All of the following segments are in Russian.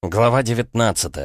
Глава 19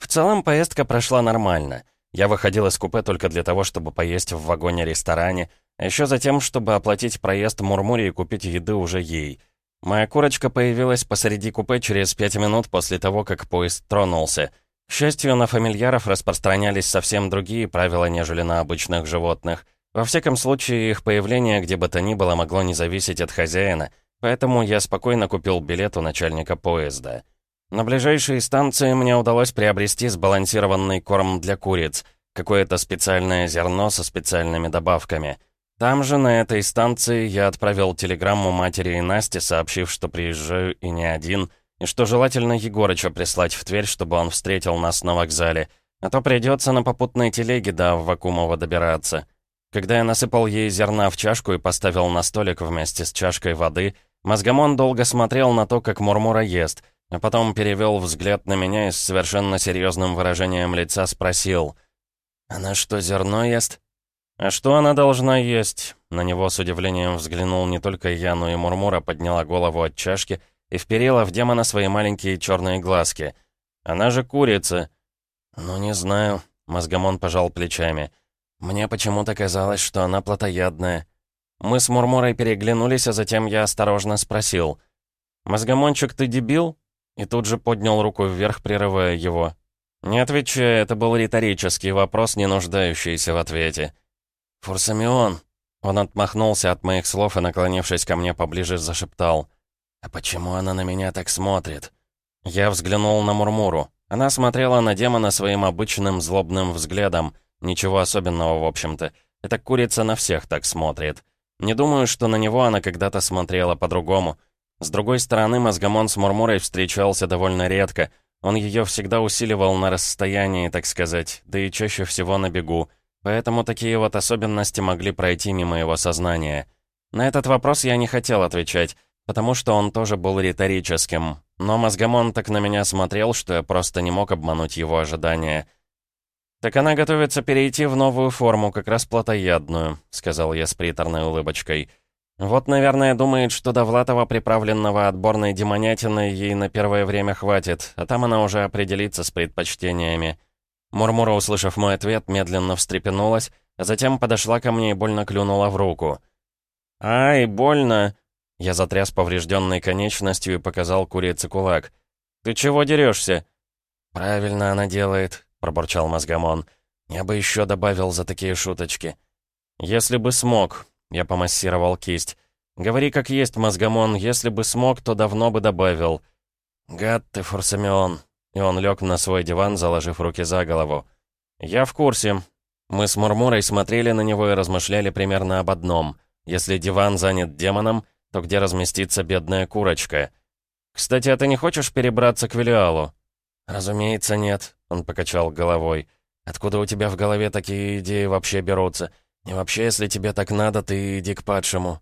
В целом поездка прошла нормально. Я выходил из купе только для того, чтобы поесть в вагоне-ресторане, а еще затем, чтобы оплатить проезд Мурмуре и купить еды уже ей. Моя курочка появилась посреди купе через пять минут после того, как поезд тронулся. К счастью, на фамильяров распространялись совсем другие правила, нежели на обычных животных. Во всяком случае, их появление где бы то ни было могло не зависеть от хозяина — Поэтому я спокойно купил билет у начальника поезда. На ближайшей станции мне удалось приобрести сбалансированный корм для куриц, какое-то специальное зерно со специальными добавками. Там же, на этой станции, я отправил телеграмму матери и Насте, сообщив, что приезжаю и не один, и что желательно Егорыча прислать в Тверь, чтобы он встретил нас на вокзале, а то придется на попутной телеге до Аввакумова добираться. Когда я насыпал ей зерна в чашку и поставил на столик вместе с чашкой воды — Мозгомон долго смотрел на то, как Мурмура ест, а потом перевел взгляд на меня и с совершенно серьезным выражением лица спросил. «Она что, зерно ест?» «А что она должна есть?» На него с удивлением взглянул не только я, но и Мурмура подняла голову от чашки и вперила в демона свои маленькие черные глазки. «Она же курица». «Ну, не знаю», — Мозгомон пожал плечами. «Мне почему-то казалось, что она плотоядная». Мы с Мурмурой переглянулись, а затем я осторожно спросил. «Мозгомончик, ты дебил?» И тут же поднял руку вверх, прерывая его. Не отвечая, это был риторический вопрос, не нуждающийся в ответе. «Фурсамион!» Он отмахнулся от моих слов и, наклонившись ко мне поближе, зашептал. «А почему она на меня так смотрит?» Я взглянул на Мурмуру. Она смотрела на демона своим обычным злобным взглядом. Ничего особенного, в общем-то. Эта курица на всех так смотрит. Не думаю, что на него она когда-то смотрела по-другому. С другой стороны, Мозгомон с Мурмурой встречался довольно редко. Он ее всегда усиливал на расстоянии, так сказать, да и чаще всего на бегу. Поэтому такие вот особенности могли пройти мимо его сознания. На этот вопрос я не хотел отвечать, потому что он тоже был риторическим. Но Мозгомон так на меня смотрел, что я просто не мог обмануть его ожидания. «Так она готовится перейти в новую форму, как раз плотоядную», — сказал я с приторной улыбочкой. «Вот, наверное, думает, что Довлатова, приправленного отборной демонятиной, ей на первое время хватит, а там она уже определится с предпочтениями». Мурмура, услышав мой ответ, медленно встрепенулась, а затем подошла ко мне и больно клюнула в руку. «Ай, больно!» Я затряс поврежденной конечностью и показал курице кулак. «Ты чего дерешься?» «Правильно она делает», — пробурчал Мозгомон. «Я бы еще добавил за такие шуточки». «Если бы смог», — я помассировал кисть. «Говори как есть, Мозгомон, если бы смог, то давно бы добавил». «Гад ты, Форсамион!» И он лег на свой диван, заложив руки за голову. «Я в курсе». Мы с Мурмурой смотрели на него и размышляли примерно об одном. Если диван занят демоном, то где разместится бедная курочка? «Кстати, а ты не хочешь перебраться к Велиалу?» «Разумеется, нет», — он покачал головой. «Откуда у тебя в голове такие идеи вообще берутся? И вообще, если тебе так надо, ты иди к падшему».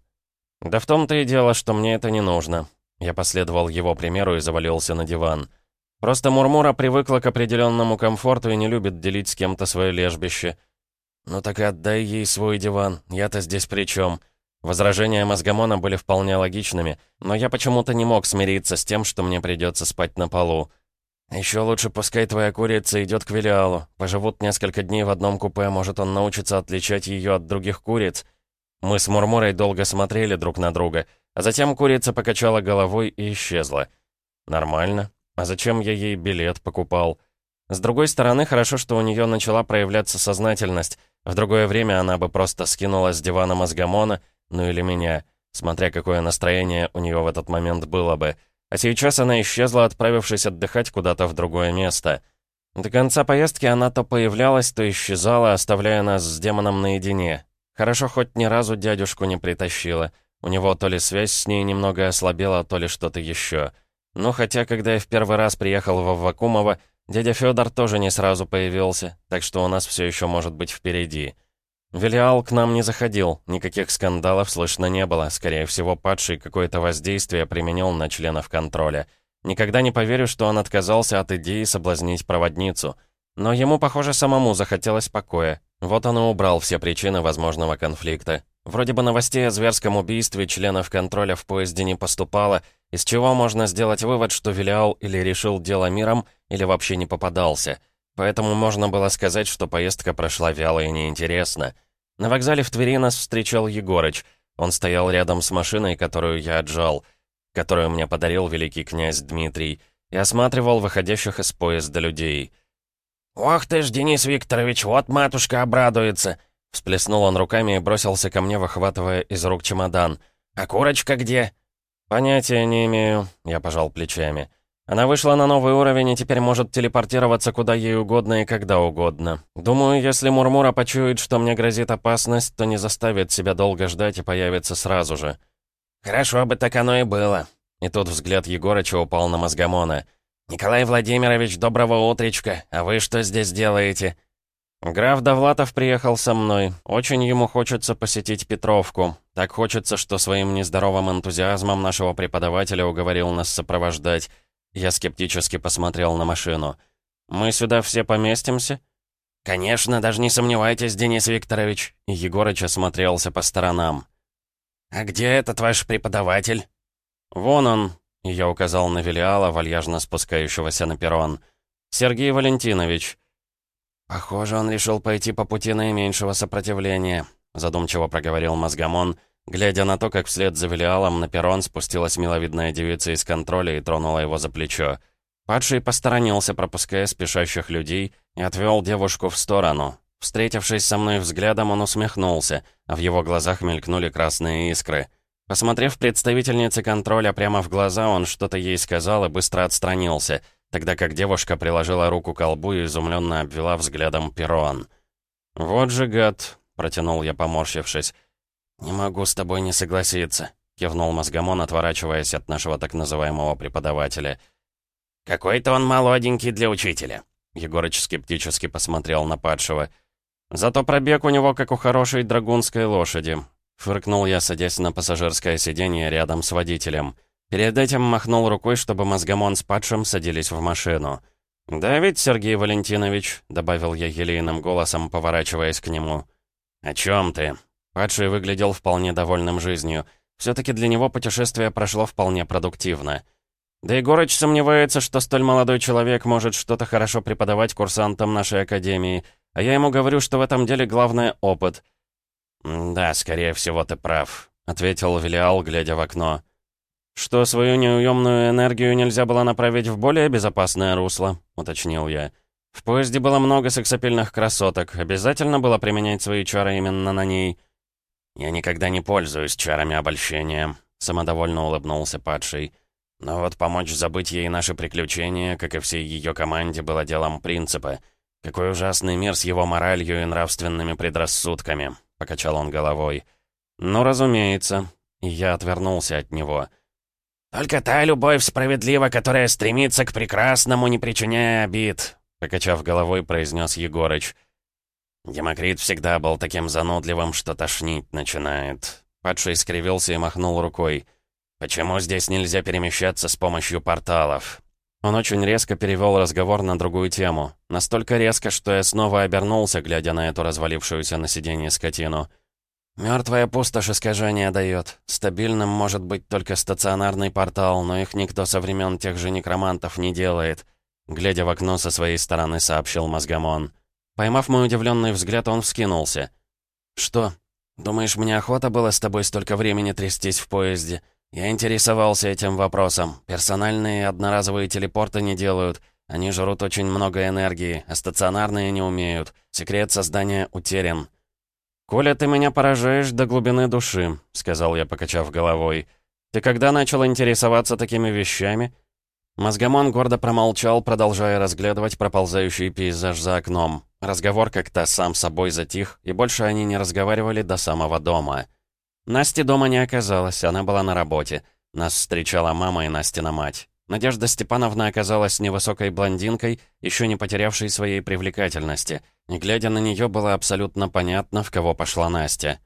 «Да в том-то и дело, что мне это не нужно». Я последовал его примеру и завалился на диван. Просто Мурмура привыкла к определенному комфорту и не любит делить с кем-то свое лежбище. «Ну так отдай ей свой диван, я-то здесь при чем? Возражения Мозгомона были вполне логичными, но я почему-то не мог смириться с тем, что мне придется спать на полу. «Еще лучше пускай твоя курица идет к Велиалу. Поживут несколько дней в одном купе, может, он научится отличать ее от других куриц». Мы с Мурмурой долго смотрели друг на друга, а затем курица покачала головой и исчезла. «Нормально. А зачем я ей билет покупал?» С другой стороны, хорошо, что у нее начала проявляться сознательность. В другое время она бы просто скинула с дивана мозгомона, ну или меня, смотря какое настроение у нее в этот момент было бы. А сейчас она исчезла, отправившись отдыхать куда-то в другое место. До конца поездки она то появлялась, то исчезала, оставляя нас с демоном наедине. Хорошо, хоть ни разу дядюшку не притащила. У него то ли связь с ней немного ослабела, то ли что-то еще. Ну, хотя, когда я в первый раз приехал в Аввакумово, дядя Федор тоже не сразу появился, так что у нас все еще может быть впереди. Велиал к нам не заходил, никаких скандалов слышно не было. Скорее всего, падший какое-то воздействие применил на членов контроля. Никогда не поверю, что он отказался от идеи соблазнить проводницу. Но ему, похоже, самому захотелось покоя. Вот он и убрал все причины возможного конфликта. Вроде бы новостей о зверском убийстве членов контроля в поезде не поступало, из чего можно сделать вывод, что Вилиал или решил дело миром, или вообще не попадался. Поэтому можно было сказать, что поездка прошла вяло и неинтересно. На вокзале в Твери нас встречал Егорыч. Он стоял рядом с машиной, которую я отжал, которую мне подарил великий князь Дмитрий, и осматривал выходящих из поезда людей. «Ох ты ж, Денис Викторович, вот матушка обрадуется!» Всплеснул он руками и бросился ко мне, выхватывая из рук чемодан. «А курочка где?» «Понятия не имею», — я пожал плечами. «Она вышла на новый уровень и теперь может телепортироваться куда ей угодно и когда угодно. Думаю, если Мурмура почует, что мне грозит опасность, то не заставит себя долго ждать и появится сразу же». «Хорошо бы так оно и было». И тут взгляд Егорыча упал на Мозгомона. «Николай Владимирович, доброго утречка. А вы что здесь делаете?» «Граф Довлатов приехал со мной. Очень ему хочется посетить Петровку. Так хочется, что своим нездоровым энтузиазмом нашего преподавателя уговорил нас сопровождать. Я скептически посмотрел на машину. «Мы сюда все поместимся?» «Конечно, даже не сомневайтесь, Денис Викторович». Егорыч осмотрелся по сторонам. «А где этот ваш преподаватель?» «Вон он», — я указал на Велиала, вальяжно спускающегося на перрон. «Сергей Валентинович». «Похоже, он решил пойти по пути наименьшего сопротивления», задумчиво проговорил Мозгомон, глядя на то, как вслед за Велиалом на перрон спустилась миловидная девица из контроля и тронула его за плечо. Падший посторонился, пропуская спешащих людей, и отвел девушку в сторону. Встретившись со мной взглядом, он усмехнулся, а в его глазах мелькнули красные искры. Посмотрев представительнице контроля прямо в глаза, он что-то ей сказал и быстро отстранился — тогда как девушка приложила руку к колбу и изумленно обвела взглядом перрон. «Вот же гад!» — протянул я, поморщившись. «Не могу с тобой не согласиться», — кивнул Мозгомон, отворачиваясь от нашего так называемого преподавателя. «Какой-то он молоденький для учителя», — Егорыч скептически посмотрел на падшего. «Зато пробег у него, как у хорошей драгунской лошади», — фыркнул я, садясь на пассажирское сиденье рядом с водителем. Перед этим махнул рукой, чтобы мозгомон с падшим садились в машину. «Да ведь, Сергей Валентинович», — добавил я елейным голосом, поворачиваясь к нему. «О чем ты?» Падший выглядел вполне довольным жизнью. Все-таки для него путешествие прошло вполне продуктивно. Да и Горыч сомневается, что столь молодой человек может что-то хорошо преподавать курсантам нашей академии, а я ему говорю, что в этом деле главное — опыт. «Да, скорее всего, ты прав», — ответил Велиал, глядя в окно. «Что, свою неуемную энергию нельзя было направить в более безопасное русло?» — уточнил я. «В поезде было много сексапильных красоток. Обязательно было применять свои чары именно на ней?» «Я никогда не пользуюсь чарами обольщения», — самодовольно улыбнулся падший. «Но вот помочь забыть ей наши приключения, как и всей ее команде, было делом принципа. Какой ужасный мир с его моралью и нравственными предрассудками», — покачал он головой. «Ну, разумеется». И я отвернулся от него. «Только та любовь справедлива, которая стремится к прекрасному, не причиняя обид», покачав головой, произнес Егорыч. Демокрит всегда был таким занудливым, что тошнить начинает. Падший скривился и махнул рукой. «Почему здесь нельзя перемещаться с помощью порталов?» Он очень резко перевел разговор на другую тему. Настолько резко, что я снова обернулся, глядя на эту развалившуюся на сиденье скотину. Мертвая пустошь искажения дает. Стабильным может быть только стационарный портал, но их никто со времен тех же некромантов не делает. Глядя в окно со своей стороны, сообщил Мозгомон. Поймав мой удивленный взгляд, он вскинулся. «Что? Думаешь, мне охота было с тобой столько времени трястись в поезде? Я интересовался этим вопросом. Персональные одноразовые телепорты не делают. Они жрут очень много энергии, а стационарные не умеют. Секрет создания утерян. «Коля, ты меня поражаешь до глубины души», — сказал я, покачав головой. «Ты когда начал интересоваться такими вещами?» Мозгомон гордо промолчал, продолжая разглядывать проползающий пейзаж за окном. Разговор как-то сам собой затих, и больше они не разговаривали до самого дома. Насти дома не оказалось, она была на работе. Нас встречала мама и Настина мать. Надежда Степановна оказалась невысокой блондинкой, еще не потерявшей своей привлекательности — и, глядя на нее, было абсолютно понятно, в кого пошла Настя.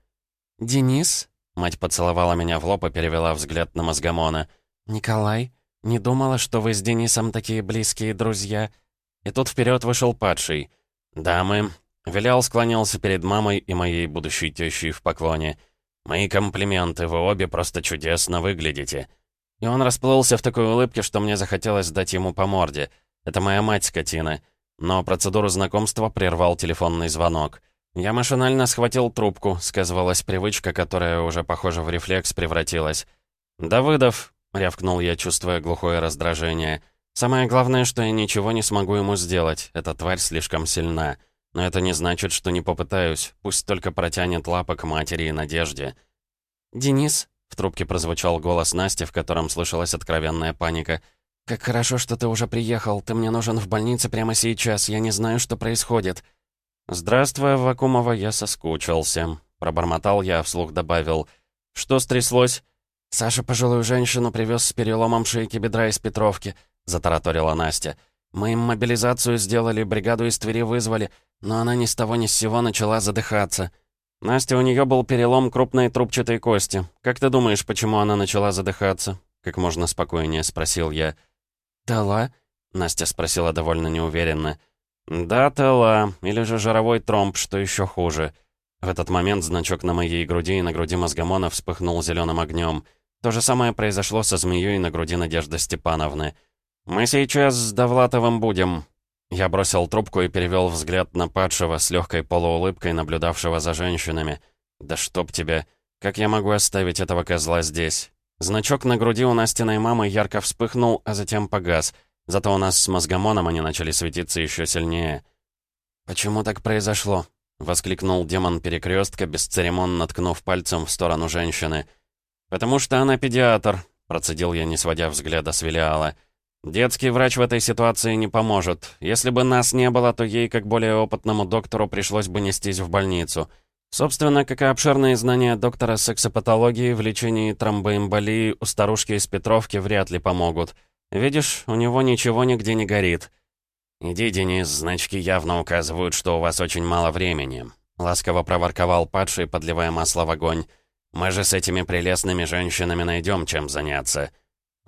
«Денис?» — мать поцеловала меня в лоб и перевела взгляд на Мозгомона. «Николай? Не думала, что вы с Денисом такие близкие друзья?» И тут вперед вышел падший. «Дамы». Вилял склонялся перед мамой и моей будущей тещей в поклоне. «Мои комплименты, вы обе просто чудесно выглядите». И он расплылся в такой улыбке, что мне захотелось дать ему по морде. Это моя мать, скотина. Но процедуру знакомства прервал телефонный звонок. Я машинально схватил трубку, сказывалась привычка, которая уже, похоже, в рефлекс превратилась. «Давыдов», — рявкнул я, чувствуя глухое раздражение. «Самое главное, что я ничего не смогу ему сделать. Эта тварь слишком сильна. Но это не значит, что не попытаюсь. Пусть только протянет лапы к матери и Надежде». «Денис?» — в трубке прозвучал голос Насти, в котором слышалась откровенная паника. «Как хорошо, что ты уже приехал. Ты мне нужен в больнице прямо сейчас. Я не знаю, что происходит». «Здравствуй, Вакумова, я соскучился», — пробормотал я, вслух добавил. «Что стряслось?» «Саша пожилую женщину привез с переломом шейки бедра из Петровки», — затараторила Настя. «Мы им мобилизацию сделали, бригаду из Твери вызвали, но она ни с того ни с сего начала задыхаться». «Настя, у нее был перелом крупной трубчатой кости. Как ты думаешь, почему она начала задыхаться?» Как можно спокойнее спросил я. «Тела?» — Настя спросила довольно неуверенно. «Да, тела. Или же жировой тромб, что еще хуже». В этот момент значок на моей груди и на груди мозгомона вспыхнул зеленым огнем. То же самое произошло со змеей на груди Надежды Степановны. «Мы сейчас с Довлатовым будем». Я бросил трубку и перевел взгляд на падшего с легкой полуулыбкой, наблюдавшего за женщинами. «Да чтоб тебя! Как я могу оставить этого козла здесь?» Значок на груди у Настиной мамы ярко вспыхнул, а затем погас. Зато у нас с мозгомоном они начали светиться еще сильнее. «Почему так произошло?» — воскликнул демон перекрестка, бесцеремонно ткнув пальцем в сторону женщины — «Потому что она педиатр», — процедил я, не сводя взгляда с Велиала. «Детский врач в этой ситуации не поможет. Если бы нас не было, то ей, как более опытному доктору, пришлось бы нестись в больницу. Собственно, как и обширные знания доктора сексопатологии в лечении тромбоэмболии у старушки из Петровки вряд ли помогут. Видишь, у него ничего нигде не горит». «Иди, Денис, значки явно указывают, что у вас очень мало времени», — ласково проворковал падший, подливая масло в огонь. Мы же с этими прелестными женщинами найдем чем заняться».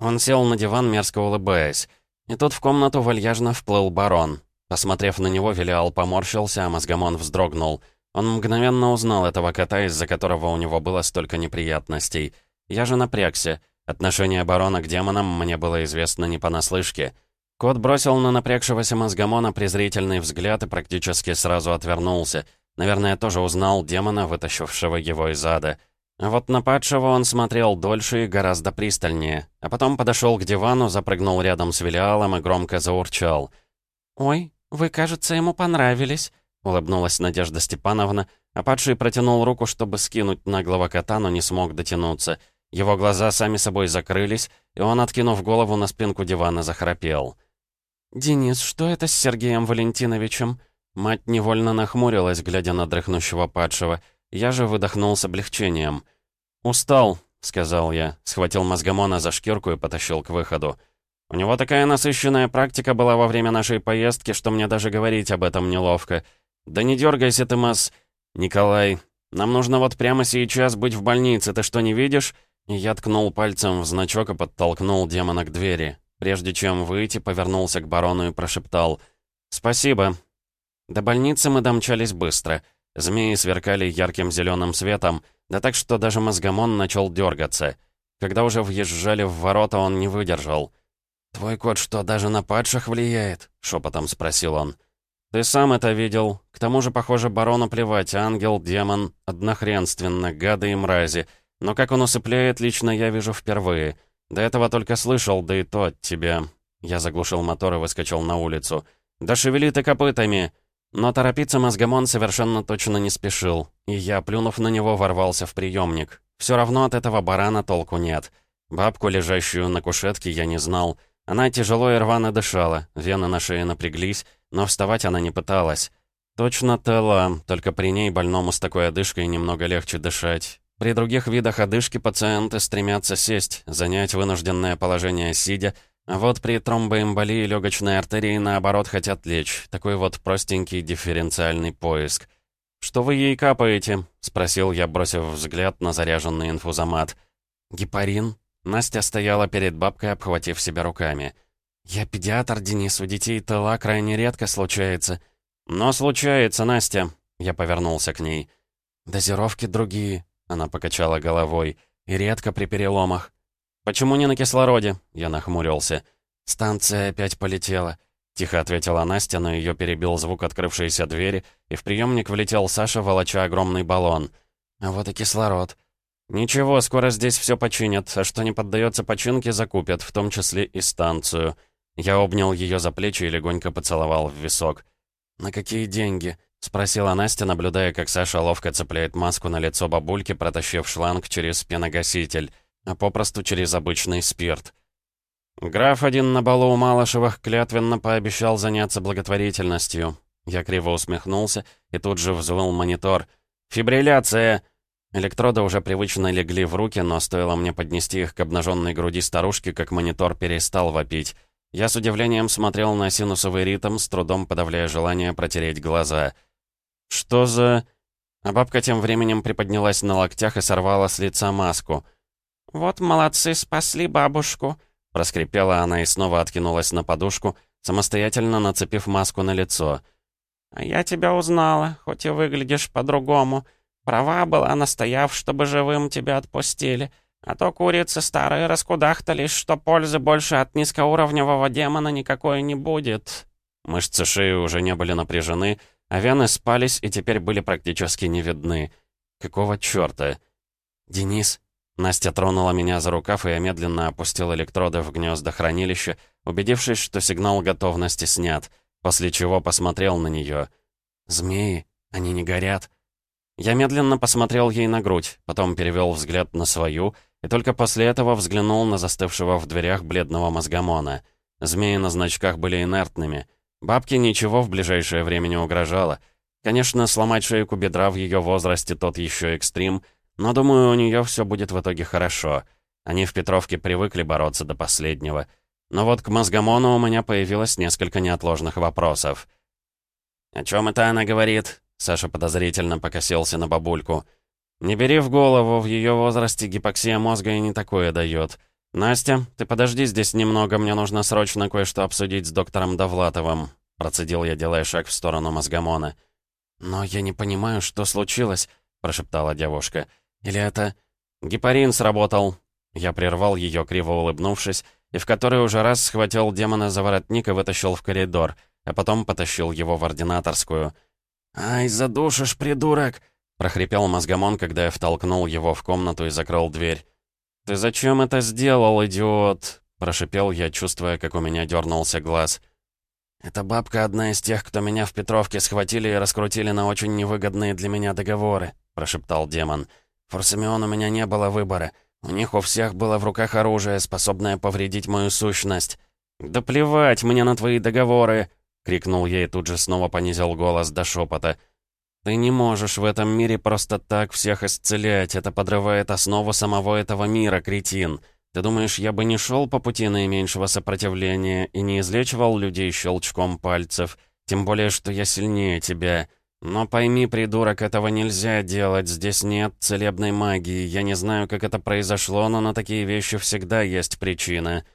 Он сел на диван, мерзко улыбаясь. И тут в комнату вальяжно вплыл барон. Посмотрев на него, Велиал поморщился, а мозгомон вздрогнул. Он мгновенно узнал этого кота, из-за которого у него было столько неприятностей. Я же напрягся. Отношение барона к демонам мне было известно не понаслышке. Кот бросил на напрягшегося мозгомона презрительный взгляд и практически сразу отвернулся. Наверное, тоже узнал демона, вытащившего его из ада. Вот на падшего он смотрел дольше и гораздо пристальнее, а потом подошел к дивану, запрыгнул рядом с Велиалом и громко заурчал. «Ой, вы, кажется, ему понравились», — улыбнулась Надежда Степановна, а падший протянул руку, чтобы скинуть наглого кота, но не смог дотянуться. Его глаза сами собой закрылись, и он, откинув голову на спинку дивана, захрапел. «Денис, что это с Сергеем Валентиновичем?» Мать невольно нахмурилась, глядя на дрыхнущего падшего. Я же выдохнул с облегчением. «Устал», — сказал я, схватил мозгомона за шкирку и потащил к выходу. «У него такая насыщенная практика была во время нашей поездки, что мне даже говорить об этом неловко. Да не дергайся ты, Мас... Николай, нам нужно вот прямо сейчас быть в больнице, ты что, не видишь?» Я ткнул пальцем в значок и подтолкнул демона к двери. Прежде чем выйти, повернулся к барону и прошептал «Спасибо». До больницы мы домчались быстро. Змеи сверкали ярким зеленым светом, да так, что даже мозгомон начал дергаться. Когда уже въезжали в ворота, он не выдержал. «Твой кот что, даже на падших влияет?» — шепотом спросил он. «Ты сам это видел. К тому же, похоже, барону плевать, ангел, демон, однохренственно, гады и мрази. Но как он усыпляет, лично я вижу впервые. До этого только слышал, да и то от тебя». Я заглушил мотор и выскочил на улицу. «Да шевели ты копытами!» Но торопиться мозгомон совершенно точно не спешил, и я, плюнув на него, ворвался в приемник. Все равно от этого барана толку нет. Бабку, лежащую на кушетке, я не знал. Она тяжело и рвано дышала, вены на шее напряглись, но вставать она не пыталась. Точно Телла, только при ней больному с такой одышкой немного легче дышать. При других видах одышки пациенты стремятся сесть, занять вынужденное положение сидя, а вот при тромбоэмболии легочной артерии, наоборот, хотят лечь. Такой вот простенький дифференциальный поиск. «Что вы ей капаете?» — спросил я, бросив взгляд на заряженный инфузомат. «Гепарин?» Настя стояла перед бабкой, обхватив себя руками. «Я педиатр, Денис, у детей тела крайне редко случается». «Но случается, Настя», — я повернулся к ней. «Дозировки другие». — она покачала головой. «И редко при переломах». «Почему не на кислороде?» — я нахмурился. «Станция опять полетела», — тихо ответила Настя, но ее перебил звук открывшейся двери, и в приемник влетел Саша, волоча огромный баллон. «А вот и кислород». «Ничего, скоро здесь все починят, а что не поддается починке, закупят, в том числе и станцию». Я обнял ее за плечи и легонько поцеловал в висок. «На какие деньги?» — спросила Настя, наблюдая, как Саша ловко цепляет маску на лицо бабульки, протащив шланг через пеногаситель, а попросту через обычный спирт. Граф один на балу у Малышевых клятвенно пообещал заняться благотворительностью. Я криво усмехнулся, и тут же взвыл монитор. «Фибрилляция!» Электроды уже привычно легли в руки, но стоило мне поднести их к обнаженной груди старушки, как монитор перестал вопить. Я с удивлением смотрел на синусовый ритм, с трудом подавляя желание протереть глаза. «Что за...» А бабка тем временем приподнялась на локтях и сорвала с лица маску. «Вот молодцы, спасли бабушку», Проскрипела она и снова откинулась на подушку, самостоятельно нацепив маску на лицо. «А я тебя узнала, хоть и выглядишь по-другому. Права была, настояв, чтобы живым тебя отпустили. А то курицы старые раскудахтались, что пользы больше от низкоуровневого демона никакой не будет». Мышцы шеи уже не были напряжены, а вены спались и теперь были практически не видны. Какого чёрта? «Денис?» Настя тронула меня за рукав, и я медленно опустил электроды в гнезда хранилища, убедившись, что сигнал готовности снят, после чего посмотрел на нее. «Змеи? Они не горят?» Я медленно посмотрел ей на грудь, потом перевел взгляд на свою, и только после этого взглянул на застывшего в дверях бледного мозгомона. Змеи на значках были инертными. Бабке ничего в ближайшее время не угрожало. Конечно, сломать шейку бедра в ее возрасте тот еще экстрим — но думаю, у нее все будет в итоге хорошо. Они в Петровке привыкли бороться до последнего. Но вот к мозгомону у меня появилось несколько неотложных вопросов. «О чем это она говорит?» Саша подозрительно покосился на бабульку. «Не бери в голову, в ее возрасте гипоксия мозга и не такое дает. Настя, ты подожди здесь немного, мне нужно срочно кое-что обсудить с доктором Довлатовым», процедил я, делая шаг в сторону мозгомона. «Но я не понимаю, что случилось», прошептала девушка. Или это... Гепарин сработал. Я прервал ее, криво улыбнувшись, и в который уже раз схватил демона за воротник и вытащил в коридор, а потом потащил его в ординаторскую. «Ай, задушишь, придурок!» — прохрипел мозгомон, когда я втолкнул его в комнату и закрыл дверь. «Ты зачем это сделал, идиот?» — прошипел я, чувствуя, как у меня дернулся глаз. «Эта бабка одна из тех, кто меня в Петровке схватили и раскрутили на очень невыгодные для меня договоры», — прошептал демон. «Форсамион, у меня не было выбора. У них у всех было в руках оружие, способное повредить мою сущность». «Да плевать мне на твои договоры!» — крикнул я и тут же снова понизил голос до шепота. «Ты не можешь в этом мире просто так всех исцелять. Это подрывает основу самого этого мира, кретин. Ты думаешь, я бы не шел по пути наименьшего сопротивления и не излечивал людей щелчком пальцев? Тем более, что я сильнее тебя. «Но пойми, придурок, этого нельзя делать, здесь нет целебной магии. Я не знаю, как это произошло, но на такие вещи всегда есть причина».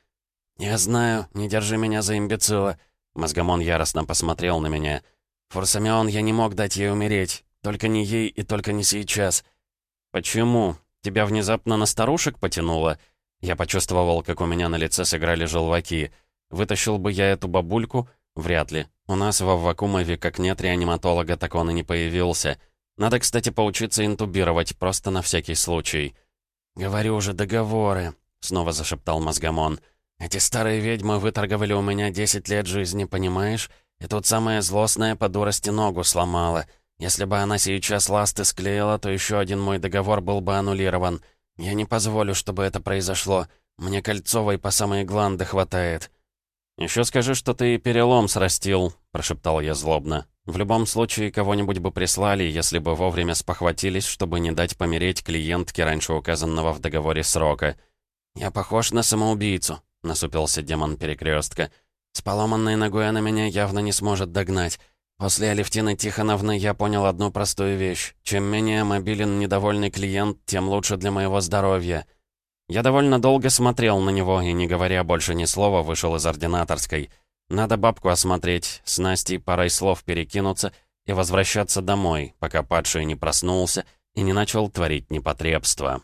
«Я знаю, не держи меня за имбецила». Мозгомон яростно посмотрел на меня. «Форсамион, я не мог дать ей умереть. Только не ей и только не сейчас». «Почему? Тебя внезапно на старушек потянуло?» Я почувствовал, как у меня на лице сыграли желваки. Вытащил бы я эту бабульку? Вряд ли. У нас во Вакумове как нет реаниматолога, так он и не появился. Надо, кстати, поучиться интубировать, просто на всякий случай. «Говорю уже, договоры», — снова зашептал Мозгомон. «Эти старые ведьмы выторговали у меня 10 лет жизни, понимаешь? И тут самая злостная по дурости ногу сломала. Если бы она сейчас ласты склеила, то еще один мой договор был бы аннулирован. Я не позволю, чтобы это произошло. Мне Кольцовой по самые гланды хватает». «Еще скажи, что ты перелом срастил», — прошептал я злобно. «В любом случае, кого-нибудь бы прислали, если бы вовремя спохватились, чтобы не дать помереть клиентке раньше указанного в договоре срока». «Я похож на самоубийцу», — насупился демон перекрестка. «С поломанной ногой она меня явно не сможет догнать. После Алевтины Тихоновны я понял одну простую вещь. Чем менее мобилен недовольный клиент, тем лучше для моего здоровья». Я довольно долго смотрел на него и, не говоря больше ни слова, вышел из ординаторской. Надо бабку осмотреть, с Настей парой слов перекинуться и возвращаться домой, пока падший не проснулся и не начал творить непотребства.